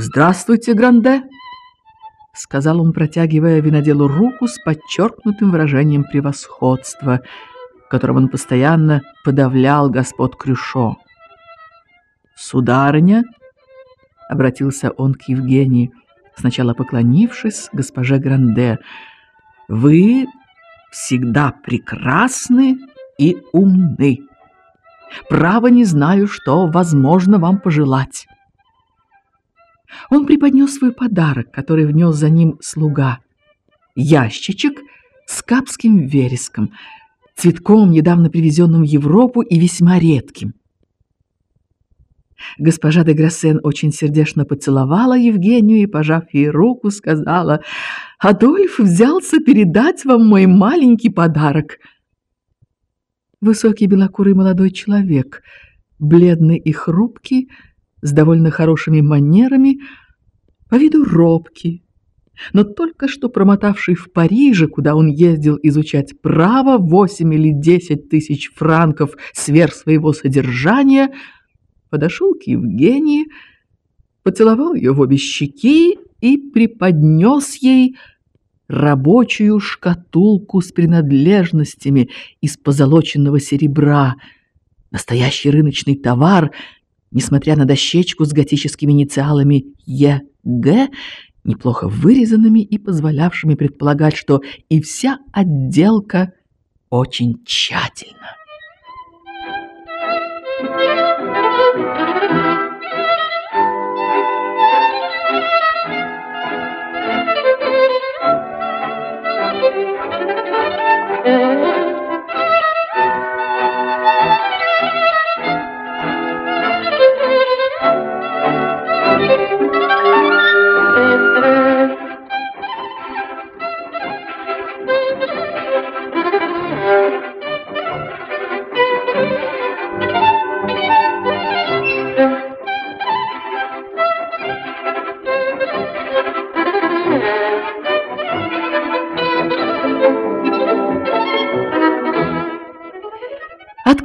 Здравствуйте, Гранде, сказал он, протягивая виноделу руку с подчеркнутым выражением превосходства, которым он постоянно подавлял господ Крюшо. Сударыня, обратился он к Евгении, сначала поклонившись госпоже Гранде, вы всегда прекрасны и умны. Право не знаю, что возможно вам пожелать. Он преподнес свой подарок, который внес за ним слуга. Ящичек с капским вереском, цветком, недавно привезенным в Европу и весьма редким. Госпожа де Грассен очень сердечно поцеловала Евгению и, пожав ей руку, сказала, «Адольф взялся передать вам мой маленький подарок». Высокий белокурый молодой человек, бледный и хрупкий, с довольно хорошими манерами, по виду робкий, но только что промотавший в Париже, куда он ездил изучать право, восемь или десять тысяч франков сверх своего содержания, подошел к Евгении, поцеловал ее в обе щеки и преподнес ей рабочую шкатулку с принадлежностями из позолоченного серебра, настоящий рыночный товар — несмотря на дощечку с готическими инициалами ЕГ, неплохо вырезанными и позволявшими предполагать, что и вся отделка очень тщательна.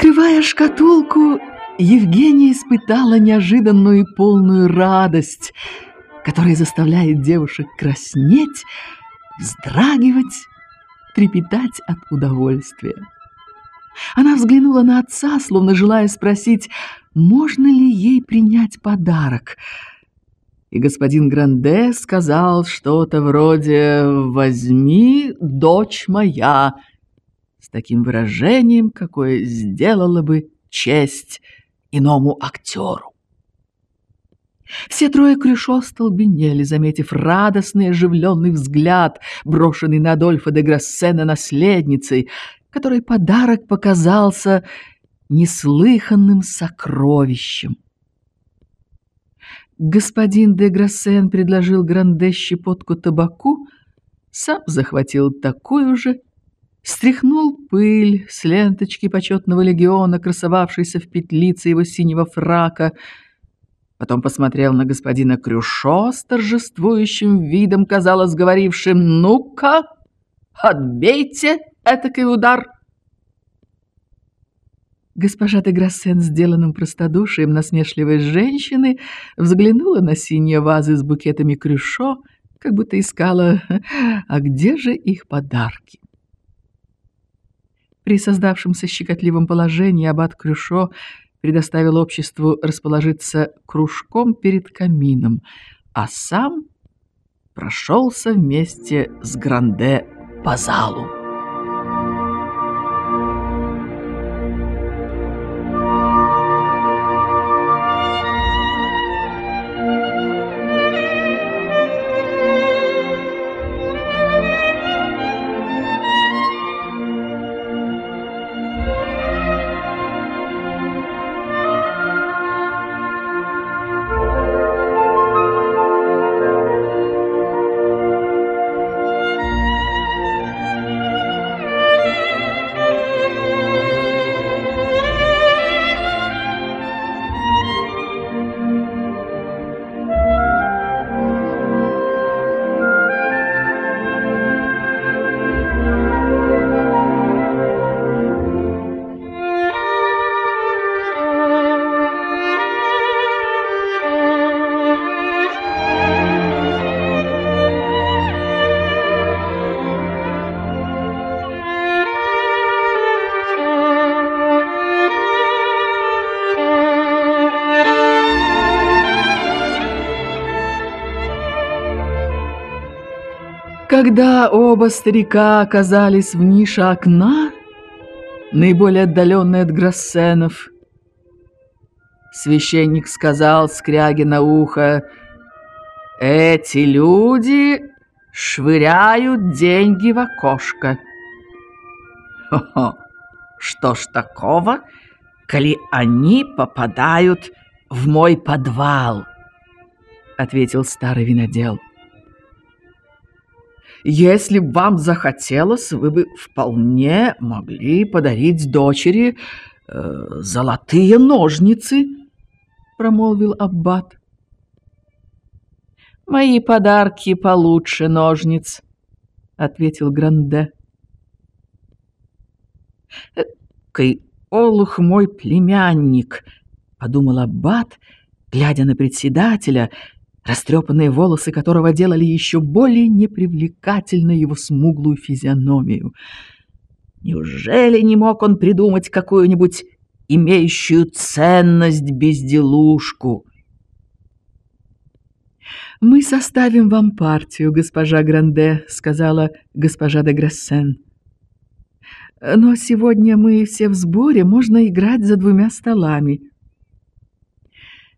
Открывая шкатулку, Евгения испытала неожиданную и полную радость, которая заставляет девушек краснеть, вздрагивать, трепетать от удовольствия. Она взглянула на отца, словно желая спросить, можно ли ей принять подарок. И господин Гранде сказал что-то вроде «Возьми, дочь моя», таким выражением, какое сделало бы честь иному актеру. Все трое Крюшо столбенели, заметив радостный оживленный взгляд, брошенный на Адольфа де Грассена наследницей, которой подарок показался неслыханным сокровищем. Господин де Грассен предложил Гранде щепотку табаку, сам захватил такую же стряхнул пыль с ленточки почетного легиона, красовавшейся в петлице его синего фрака, потом посмотрел на господина Крюшо с торжествующим видом, казалось, говорившим «Ну-ка, отбейте этакий удар!» Госпожа де Грассен, сделанным простодушием насмешливой женщины, взглянула на синие вазы с букетами Крюшо, как будто искала, а где же их подарки? При создавшемся щекотливом положении аббат Крюшо предоставил обществу расположиться кружком перед камином, а сам прошелся вместе с Гранде по залу. Когда оба старика оказались в нише окна, наиболее отдаленной от Грассенов, священник сказал скряге на ухо, «Эти люди швыряют деньги в окошко». «Хо-хо, что ж такого, коли они попадают в мой подвал?» ответил старый винодел. Если б вам захотелось, вы бы вполне могли подарить дочери э, золотые ножницы, промолвил аббат. Мои подарки получше ножниц, ответил Гранде. Кай олух мой племянник, подумал аббат, глядя на председателя, растрепанные волосы которого делали еще более непривлекательной его смуглую физиономию. Неужели не мог он придумать какую-нибудь имеющую ценность безделушку? «Мы составим вам партию, госпожа Гранде», — сказала госпожа де Грассен. «Но сегодня мы все в сборе, можно играть за двумя столами».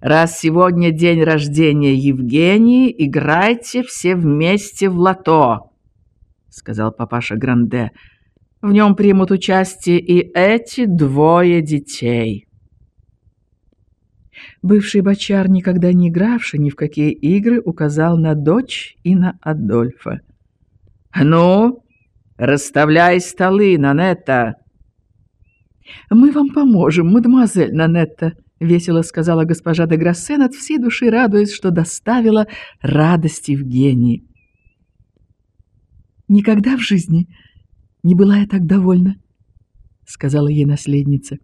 Раз сегодня день рождения Евгении, играйте все вместе в лото, сказал папаша Гранде. В нем примут участие и эти двое детей. Бывший бочар, никогда не игравший ни в какие игры, указал на дочь и на Адольфа. «Ну, расставляй столы, Нанетта!» «Мы вам поможем, мадемуазель Нанетта», — весело сказала госпожа де Грассен, от всей души радуясь, что доставила радость Евгении. «Никогда в жизни не была я так довольна», — сказала ей наследница.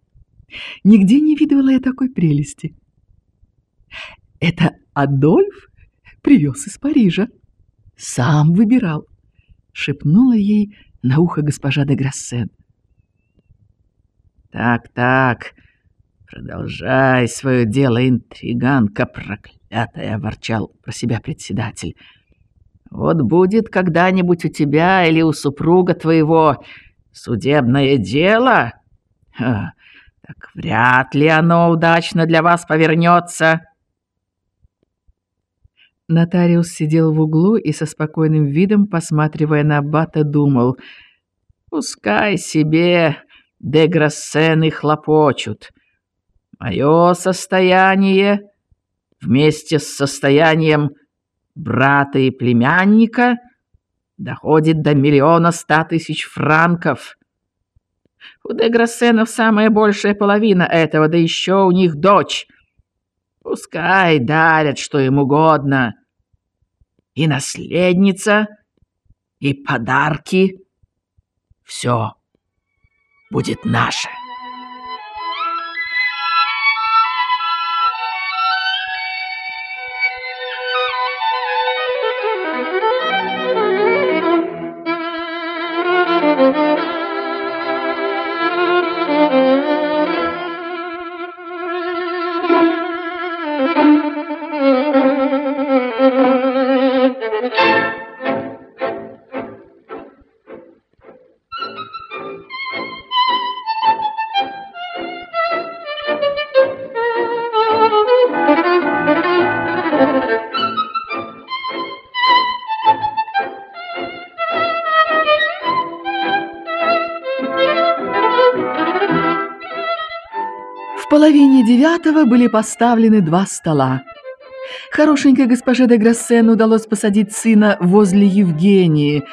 «Нигде не видывала я такой прелести. Это Адольф привез из Парижа. Сам выбирал», — шепнула ей на ухо госпожа де Грассен. «Так, так», «Продолжай свое дело, интриганка проклятая!» — ворчал про себя председатель. «Вот будет когда-нибудь у тебя или у супруга твоего судебное дело, Ха, так вряд ли оно удачно для вас повернется». Нотариус сидел в углу и со спокойным видом, посматривая на Бата, думал, «Пускай себе деграссены хлопочут». Мое состояние вместе с состоянием брата и племянника доходит до миллиона ста тысяч франков. У Деграссенов самая большая половина этого, да еще у них дочь. Пускай дарят, что им угодно. И наследница, и подарки. Все будет наше. Девятого были поставлены два стола. Хорошенькой госпоже де Грассен удалось посадить сына возле Евгении.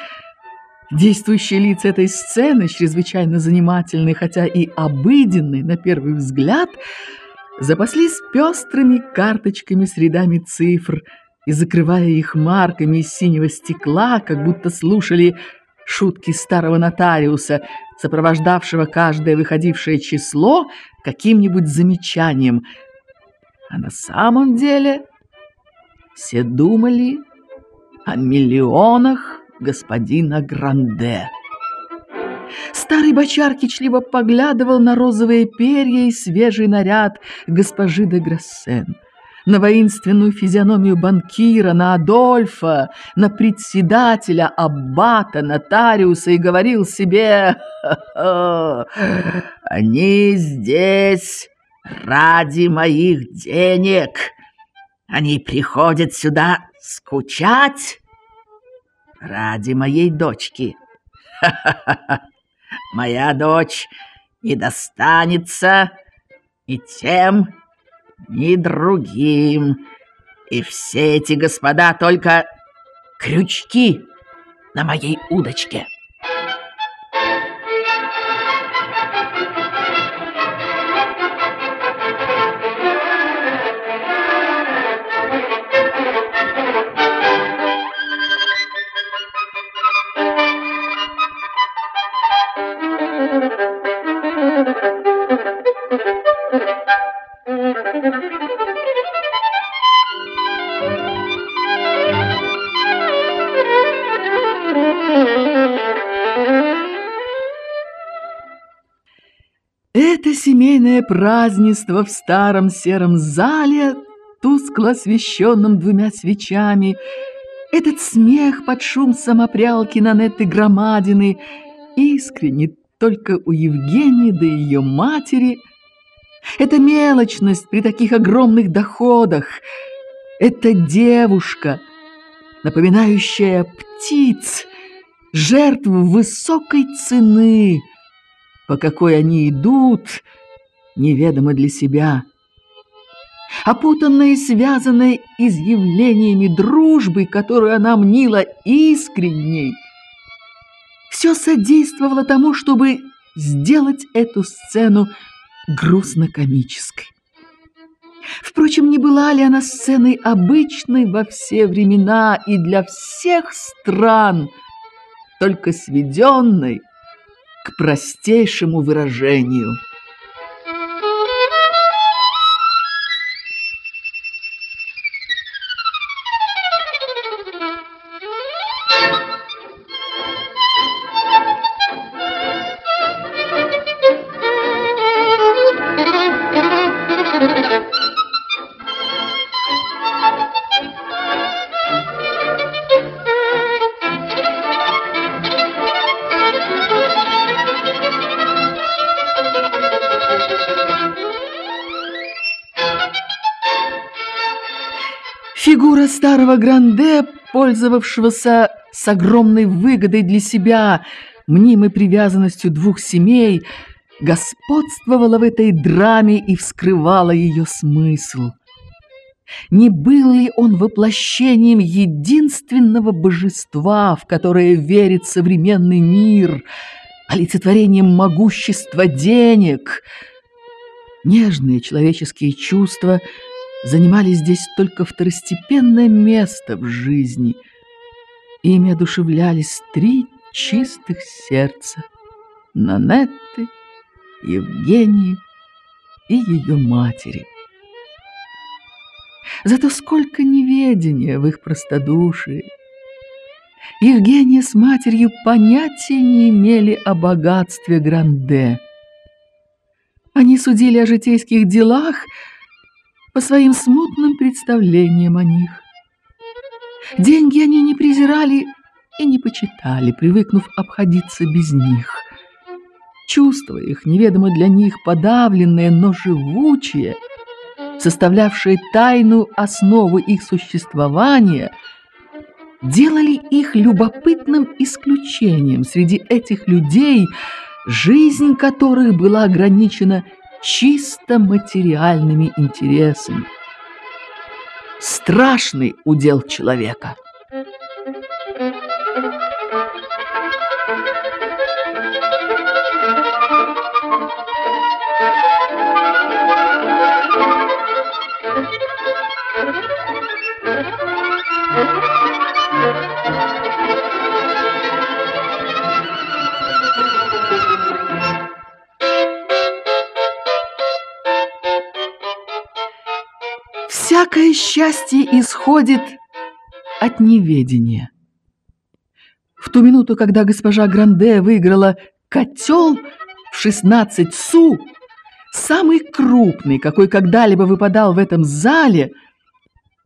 Действующие лица этой сцены, чрезвычайно занимательные, хотя и обыденные на первый взгляд, запаслись пестрыми карточками с рядами цифр и, закрывая их марками из синего стекла, как будто слушали шутки старого нотариуса, сопровождавшего каждое выходившее число каким-нибудь замечанием. А на самом деле все думали о миллионах господина Гранде. Старый бочар кичливо поглядывал на розовые перья и свежий наряд госпожи де Грассен. На воинственную физиономию банкира, на Адольфа, на председателя, аббата, нотариуса и говорил себе «Они здесь ради моих денег. Они приходят сюда скучать ради моей дочки. Моя дочь не достанется и тем, ни другим. И все эти господа только крючки на моей удочке. Семейное празднество в старом сером зале, тускло освещенном двумя свечами, этот смех под шум самопрялки Нанетты Громадины, искренне только у Евгении да ее матери, эта мелочность при таких огромных доходах, эта девушка, напоминающая птиц, жертву высокой цены – по какой они идут, неведомо для себя. Опутанная и связанная изъявлениями дружбы, которую она мнила искренней, все содействовало тому, чтобы сделать эту сцену грустно-комической. Впрочем, не была ли она сценой обычной во все времена и для всех стран, только сведенной, к простейшему выражению – Фигура старого Гранде, пользовавшегося с огромной выгодой для себя, мнимой привязанностью двух семей, господствовала в этой драме и вскрывала ее смысл. Не был ли он воплощением единственного божества, в которое верит современный мир, олицетворением могущества денег? Нежные человеческие чувства – занимали здесь только второстепенное место в жизни. Ими одушевлялись три чистых сердца — Нанетты, Евгении и ее матери. Зато сколько неведения в их простодушии! Евгения с матерью понятия не имели о богатстве Гранде. Они судили о житейских делах — по своим смутным представлениям о них. Деньги они не презирали и не почитали, привыкнув обходиться без них. Чувства их, неведомо для них подавленные, но живучие, составлявшие тайную основу их существования, делали их любопытным исключением среди этих людей, жизнь которых была ограничена чисто материальными интересами. Страшный удел человека. Всякое счастье исходит от неведения. В ту минуту, когда госпожа Гранде выиграла котел в 16 су, самый крупный, какой когда-либо выпадал в этом зале,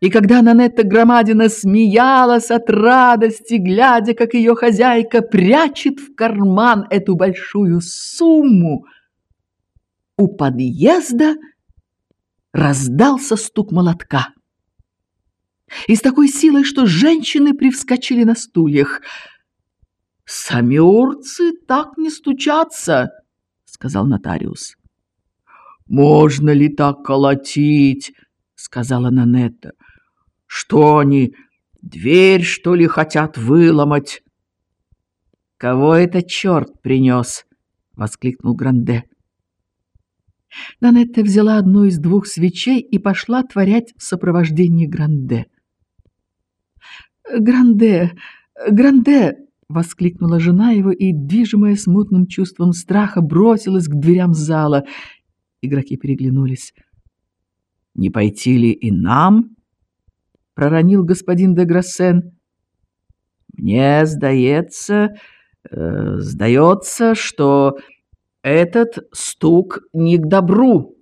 И когда Нанетта Громадина смеялась от радости, глядя, как ее хозяйка прячет в карман эту большую сумму, у подъезда раздался стук молотка. И с такой силой, что женщины привскочили на стульях. «Сами урцы так не стучатся», — сказал нотариус. «Можно ли так колотить?» — сказала Нанетта. «Что они, дверь, что ли, хотят выломать?» «Кого это черт принес?» — воскликнул Гранде. Нанетта взяла одну из двух свечей и пошла творять в сопровождении Гранде. «Гранде! Гранде!» — воскликнула жена его и, движимая смутным чувством страха, бросилась к дверям зала. Игроки переглянулись. «Не пойти ли и нам?» — проронил господин де Грассен. «Мне сдается, э, сдается, что этот стук не к добру».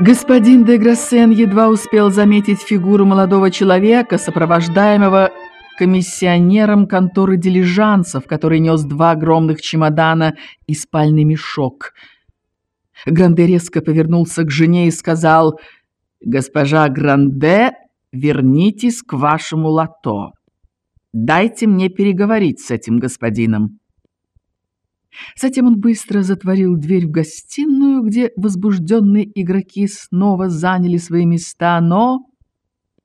Господин де Грассен едва успел заметить фигуру молодого человека, сопровождаемого комиссионером конторы дилижансов, который нес два огромных чемодана и спальный мешок. Гранде резко повернулся к жене и сказал, «Госпожа Гранде, вернитесь к вашему лото. Дайте мне переговорить с этим господином». Затем он быстро затворил дверь в гостиную, где возбужденные игроки снова заняли свои места, но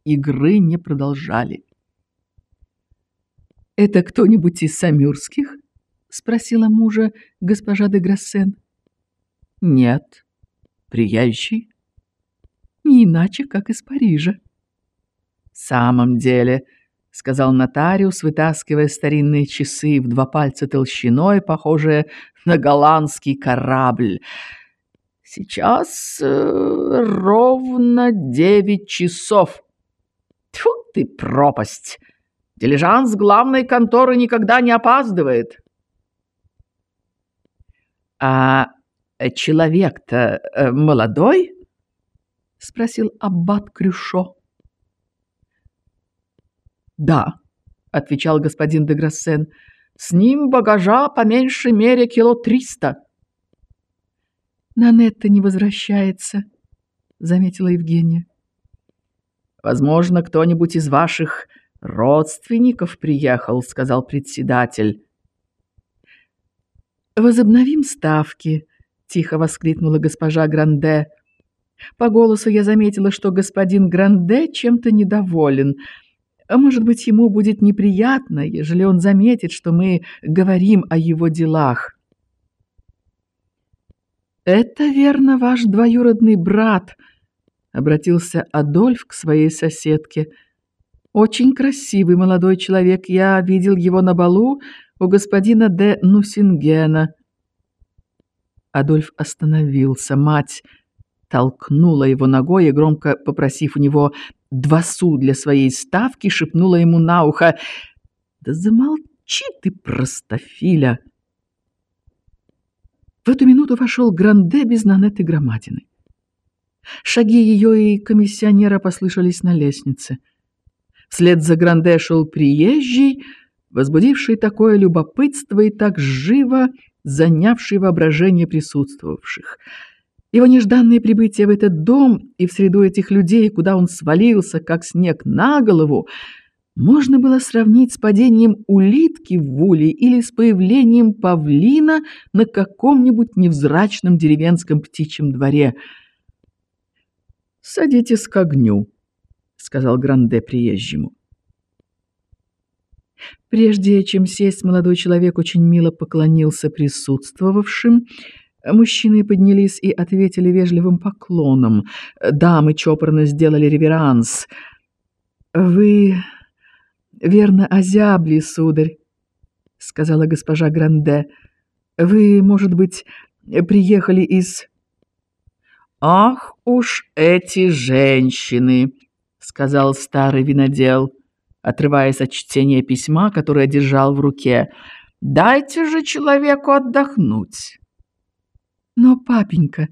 игры не продолжали. «Это кто-нибудь из самюрских?» — спросила мужа госпожа де Грассен. «Нет. Приезжий?» «Не иначе, как из Парижа». «В самом деле...» — сказал нотариус, вытаскивая старинные часы в два пальца толщиной, похожие на голландский корабль. «Сейчас э, ровно девять часов. Тьфу ты, пропасть! Дилижанс главной конторы никогда не опаздывает». «А человек-то э, молодой?» — спросил аббат Крюшо. «Да», — отвечал господин де Грассен, — «с ним багажа по меньшей мере кило триста». «Нанетта не возвращается», — заметила Евгения. «Возможно, кто-нибудь из ваших родственников приехал», — сказал председатель. «Возобновим ставки», — тихо воскликнула госпожа Гранде. По голосу я заметила, что господин Гранде чем-то недоволен — а может быть, ему будет неприятно, ежели он заметит, что мы говорим о его делах. «Это верно ваш двоюродный брат», — обратился Адольф к своей соседке. «Очень красивый молодой человек. Я видел его на балу у господина де Нусингена». Адольф остановился. Мать толкнула его ногой и, громко попросив у него два су для своей ставки, шепнула ему на ухо «Да замолчи ты, простофиля!» В эту минуту вошел Гранде без Нанетты Громадины. Шаги ее и комиссионера послышались на лестнице. Вслед за Гранде шел приезжий, возбудивший такое любопытство и так живо занявший воображение присутствовавших. Его нежданное прибытие в этот дом и в среду этих людей, куда он свалился, как снег на голову, можно было сравнить с падением улитки в улей или с появлением павлина на каком-нибудь невзрачном деревенском птичьем дворе. «Садитесь к огню», — сказал Гранде приезжему. Прежде чем сесть, молодой человек очень мило поклонился присутствовавшим. Мужчины поднялись и ответили вежливым поклоном. Дамы чопорно сделали реверанс. «Вы верно озябли, сударь», — сказала госпожа Гранде. «Вы, может быть, приехали из...» «Ах уж эти женщины!» — сказал старый винодел отрываясь от чтения письма, которое держал в руке. «Дайте же человеку отдохнуть». «Но, папенька,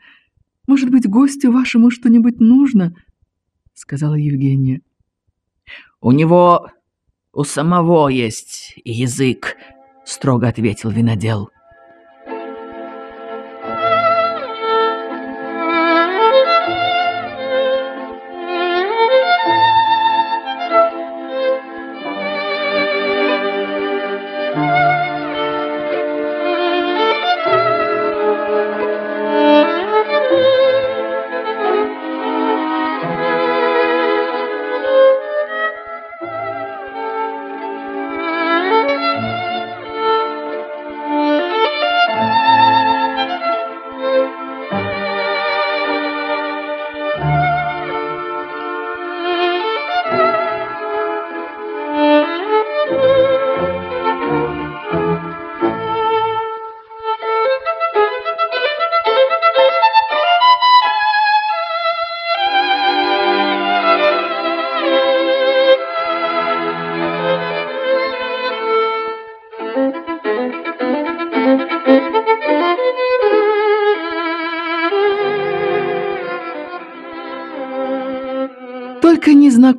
может быть, гостю вашему что-нибудь нужно?» — сказала Евгения. «У него у самого есть язык», — строго ответил винодел.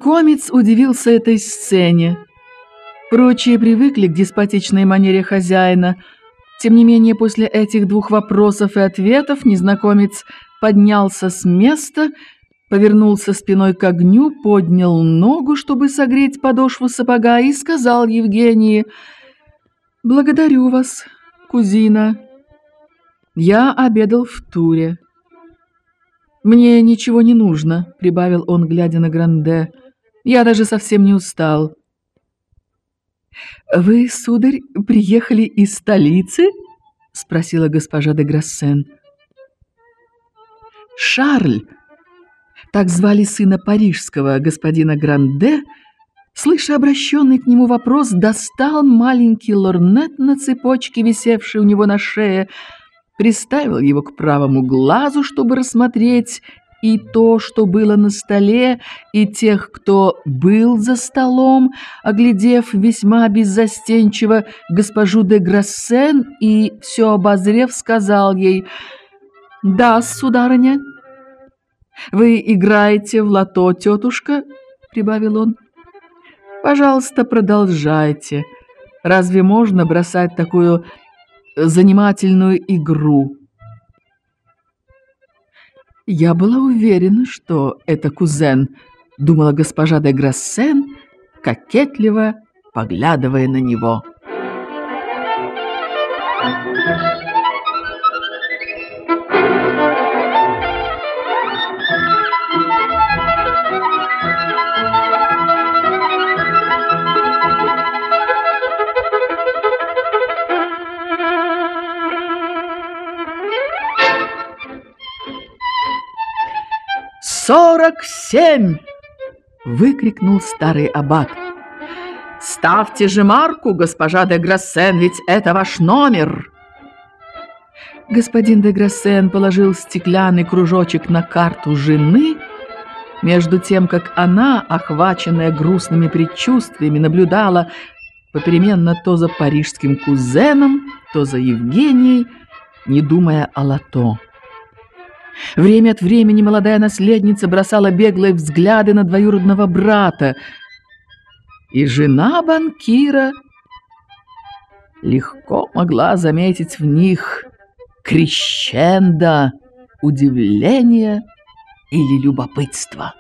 Незнакомец удивился этой сцене. Прочие привыкли к деспотичной манере хозяина. Тем не менее, после этих двух вопросов и ответов незнакомец поднялся с места, повернулся спиной к огню, поднял ногу, чтобы согреть подошву сапога, и сказал Евгении, «Благодарю вас, кузина. Я обедал в туре». «Мне ничего не нужно», — прибавил он, глядя на Гранде. «Я даже совсем не устал». «Вы, сударь, приехали из столицы?» — спросила госпожа де Грассен. Шарль, так звали сына парижского господина Гранде, слыша обращенный к нему вопрос, достал маленький лорнет на цепочке, висевший у него на шее, приставил его к правому глазу, чтобы рассмотреть и то, что было на столе, и тех, кто был за столом, оглядев весьма беззастенчиво госпожу де Грассен и, все обозрев, сказал ей «Да, сударыня». «Вы играете в лото, тетушка?» — прибавил он. «Пожалуйста, продолжайте. Разве можно бросать такую занимательную игру. Я была уверена, что это кузен, думала госпожа де Грассен, кокетливо поглядывая на него. «Сорок семь!» — выкрикнул старый аббат. «Ставьте же марку, госпожа де Грассен, ведь это ваш номер!» Господин де Грассен положил стеклянный кружочек на карту жены, между тем, как она, охваченная грустными предчувствиями, наблюдала попеременно то за парижским кузеном, то за Евгенией, не думая о лото. Время от времени молодая наследница бросала беглые взгляды на двоюродного брата, и жена банкира легко могла заметить в них крещендо удивления или любопытства.